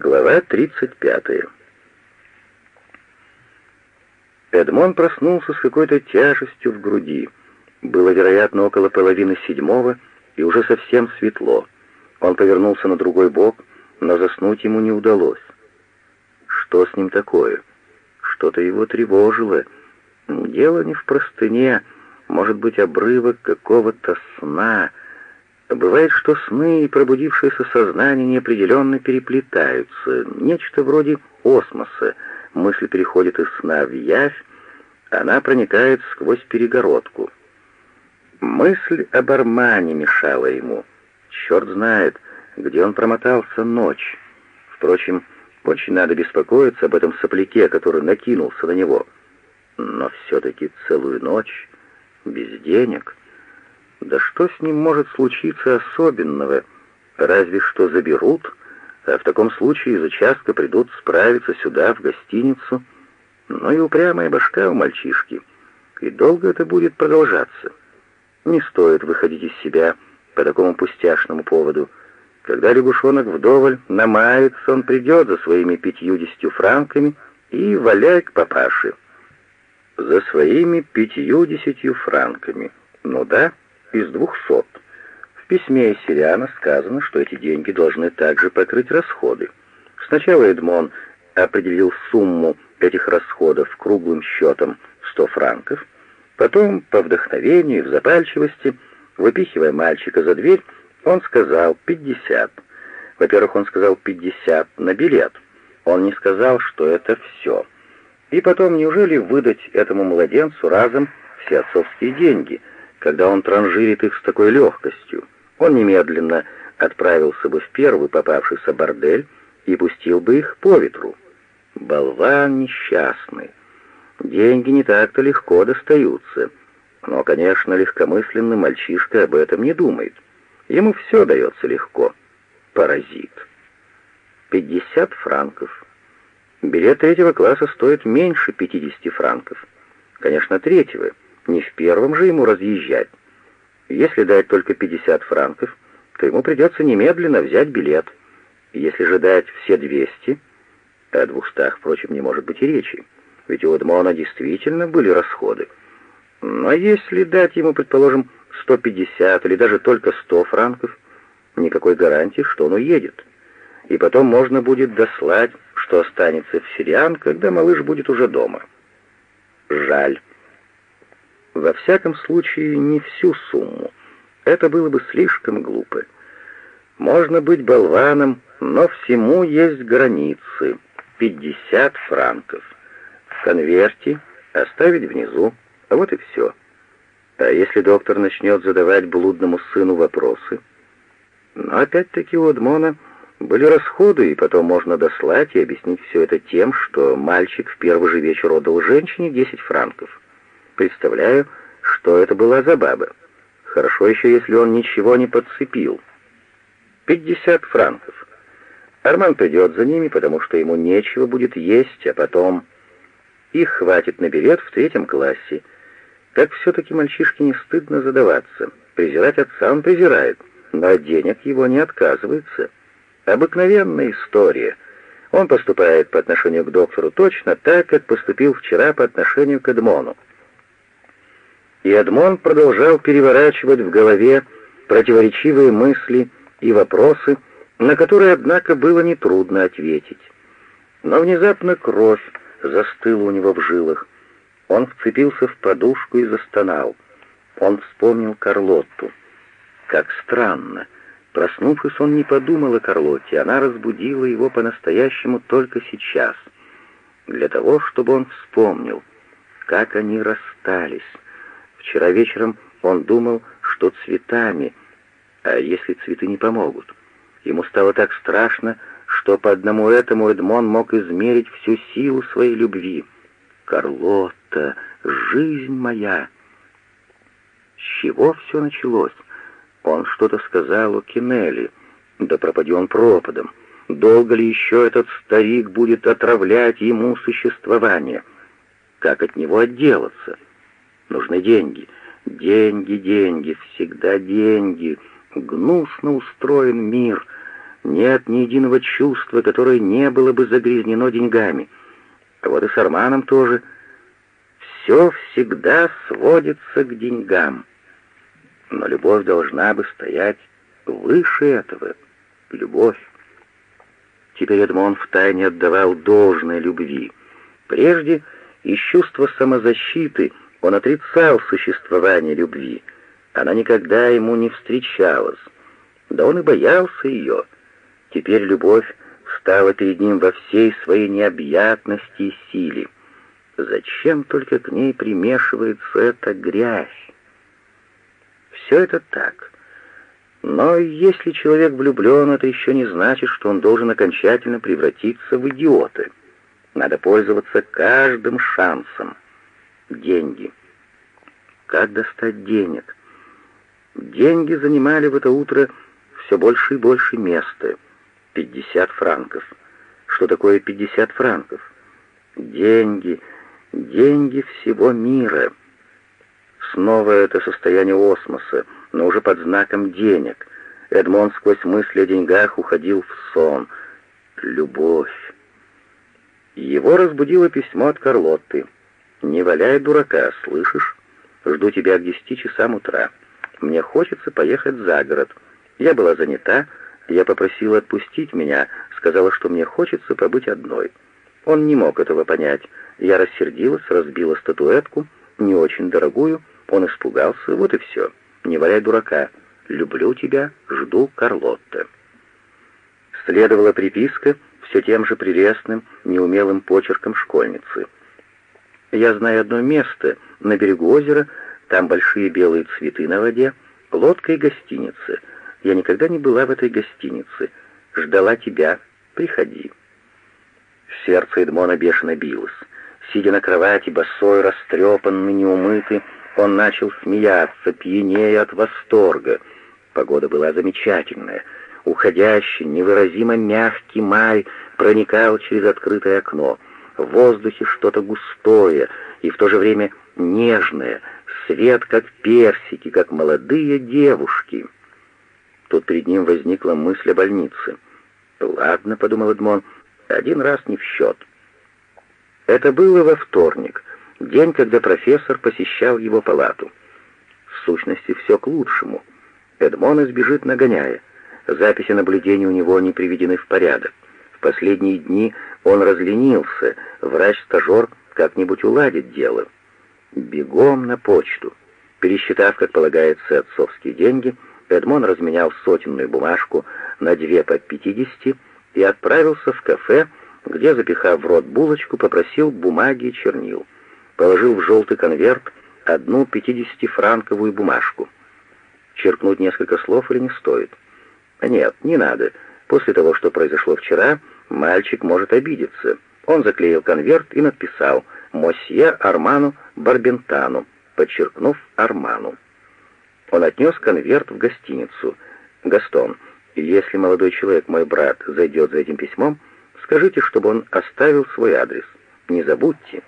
Глава 35. Эдмон проснулся с какой-то тяжестью в груди. Было, вероятно, около половины седьмого, и уже совсем светло. Он повернулся на другой бок, но заснуть ему не удалось. Что с ним такое? Что-то его тревожило. Дело не в простыне, может быть, обрывок какого-то сна. Бывает, что сны и пробудившееся сознание неопределенно переплетаются. Нечто вроде осмоса. Мысль переходит из сна в явь, она проникает сквозь перегородку. Мысль об Армане мешала ему. Черт знает, где он промотался ночь. Впрочем, очень надо беспокоиться об этом сопляке, который накинулся на него. Но все-таки целую ночь без денег. Да что с ним может случиться особенного? Разве что заберут, а в таком случае из участка придут справиться сюда, в гостиницу. Но и упрямая башка у мальчишки. И долго это будет продолжаться. Не стоит выходить из себя по такому пустяшному поводу. Когда лягушонок вдоволь намается, он придет за своими пятьюдесятью франками и валяй к папаше. За своими пятьюдесятью франками. Ну да, из двухсот. В письме Сириана сказано, что эти деньги должны также покрыть расходы. Сначала Эдмон определил сумму этих расходов круглым счетом 100 франков, потом, по вдохновению и в запальчивости, выпихивая мальчика за дверь, он сказал 50. Во-первых, он сказал 50 на билет. Он не сказал, что это все. И потом, неужели выдать этому младенцу разом все отцовские деньги, когда он транжирит их с такой легкостью? Он немедленно отправился бы в первый попавшийся бордель и пустил бы их по ветру. Болван несчастный. Деньги не так-то легко достаются. Но, конечно, легкомысленный мальчишка об этом не думает. Ему все дается легко. Паразит. 50 франков. Билет третьего класса стоит меньше 50 франков. Конечно, третьего. Не в первом же ему разъезжать. Если дать только 50 франков, то ему придется немедленно взять билет. Если же дать все 200, о двухстах, впрочем, не может быть и речи, ведь у Эдмона действительно были расходы. Но если дать ему, предположим, 150 или даже только 100 франков, никакой гарантии, что он уедет. И потом можно будет дослать, что останется в Сириан, когда малыш будет уже дома. Жаль. Во всяком случае, не всю сумму. Это было бы слишком глупо. Можно быть болваном, но всему есть границы. 50 франков. В конверте оставить внизу, а вот и все. А если доктор начнет задавать блудному сыну вопросы? Но опять-таки у Эдмона были расходы, и потом можно дослать и объяснить все это тем, что мальчик в первый же вечер отдал женщине 10 франков. Представляю, что это была за баба. Хорошо еще, если он ничего не подцепил. 50 франков. Арман придет за ними, потому что ему нечего будет есть, а потом... Их хватит на билет в третьем классе — как все-таки мальчишке не стыдно задаваться. Презирать отца он презирает, но от денег его не отказывается. Обыкновенная история. Он поступает по отношению к доктору точно так, как поступил вчера по отношению к Эдмону. И Эдмон продолжал переворачивать в голове противоречивые мысли и вопросы, на которые, однако, было нетрудно ответить. Но внезапно кровь застыла у него в жилах. Он вцепился в подушку и застонал. Он вспомнил Карлотту. Как странно. Проснувшись, он не подумал о Карлотте. Она разбудила его по-настоящему только сейчас. Для того, чтобы он вспомнил, как они расстались. Вчера вечером он думал, что цветами, а если цветы не помогут? Ему стало так страшно, что по одному этому Эдмон мог измерить всю силу своей любви. Карлотта, жизнь моя!» С чего все началось? Он что-то сказал о Кинелли. Да пропади он пропадом. Долго ли еще этот старик будет отравлять ему существование? Как от него отделаться? Нужны деньги. Деньги, деньги, всегда деньги. Гнусно устроен мир. нет ни единого чувства, которое не было бы загрязнено деньгами. А вот и с Арманом тоже. Все всегда сводится к деньгам. Но любовь должна бы стоять выше этого. Любовь. Теперь Эдмон втайне отдавал должное любви. Прежде из чувства самозащиты он отрицал существование любви. Она никогда ему не встречалась. Да он и боялся ее. Теперь любовь встала перед ним во всей своей необъятности и силе. Зачем только к ней примешивается эта грязь? Все это так. Но если человек влюблен, это еще не значит, что он должен окончательно превратиться в идиота. Надо пользоваться каждым шансом. Деньги. Как достать денег? Деньги занимали в это утро все больше и больше места. Пятьдесят франков. Что такое пятьдесят франков? Деньги, деньги всего мира. Снова это состояние осмоса, но уже под знаком денег. Эдмон сквозь мысли о деньгах уходил в сон. Любовь. Его разбудило письмо от Карлотты. «Не валяй дурака, слышишь? Жду тебя к десяти часам утра. Мне хочется поехать за город. Я была занята, я попросила отпустить меня, сказала, что мне хочется побыть одной. Он не мог этого понять. Я рассердилась, разбила статуэтку, не очень дорогую, он испугался, вот и все. Не валяй дурака. Люблю тебя, жду Карлотта. Следовала приписка все тем же прелестным, неумелым почерком школьницы. Я знаю одно место на берегу озера, там большие белые цветы на воде, лодка и гостиница. Я никогда не была в этой гостинице. Ждала тебя. Приходи. Сердце Эдмона бешено билось. Сидя на кровати, босой, растрепанный, неумытый, он начал смеяться, пьянее от восторга. Погода была замечательная. Уходящий, невыразимо мягкий май проникал через открытое окно. В воздухе что-то густое и в то же время нежное, свет как персики, как молодые девушки. Тут перед ним возникла мысль о больнице. «Ладно», — подумал Эдмон, — «один раз не в счет». Это было во вторник — День, когда профессор посещал его палату. В сущности, все к лучшему. Эдмон избежит нагоняя. Записи наблюдений у него не приведены в порядок. В последние дни он разленился, врач-стажер как-нибудь уладит дело. Бегом на почту. Пересчитав, как полагается, отцовские деньги, Эдмон разменял сотенную бумажку на две по пятидесяти и отправился в кафе, где, запихав в рот булочку, попросил бумаги и чернил положил в желтый конверт одну пятидесятифранковую бумажку. Черкнуть несколько слов или не стоит? Нет, не надо. После того, что произошло вчера, мальчик может обидеться. Он заклеил конверт и написал «Мосье Арману Барбентану», подчеркнув «Арману». Он отнес конверт в гостиницу. «Гастон, если молодой человек, мой брат, зайдет за этим письмом, скажите, чтобы он оставил свой адрес. Не забудьте».